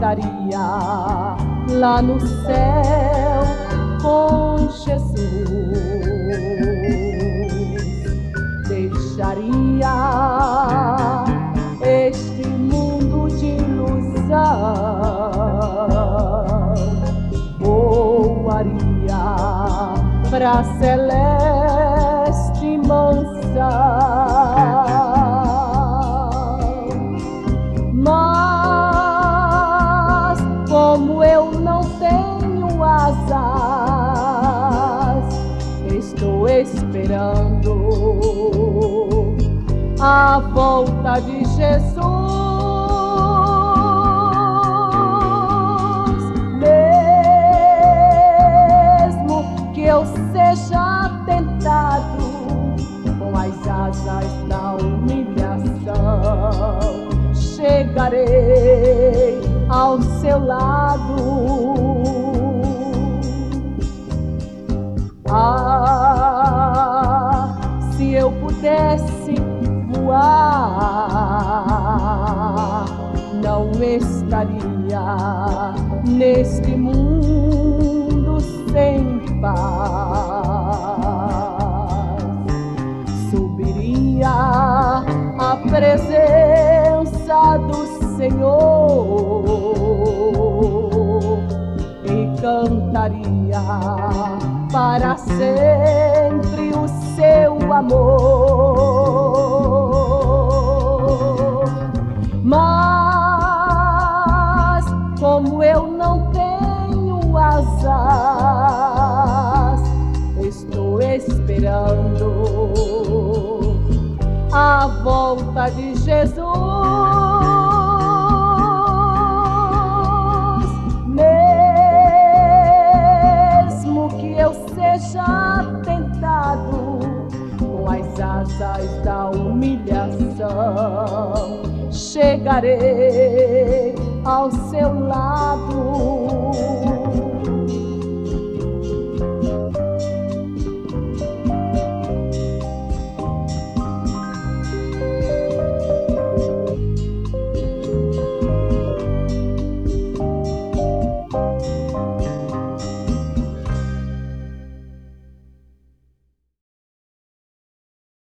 estaria lá no céu com Jesus. Deixaria este mundo de ilusão, voaria para celeste mansão. Esperando a volta de Jesus. Mesmo que eu seja tentado com as asas da humilhação, chegarei ao seu lado. Estaria neste mundo sem paz. Subiria a presença do Senhor e cantaria para sempre o seu amor. Como eu não tenho asas, estou esperando a volta de Jesus. seja tentado com as asas da humilhação, chegarei ao seu lado.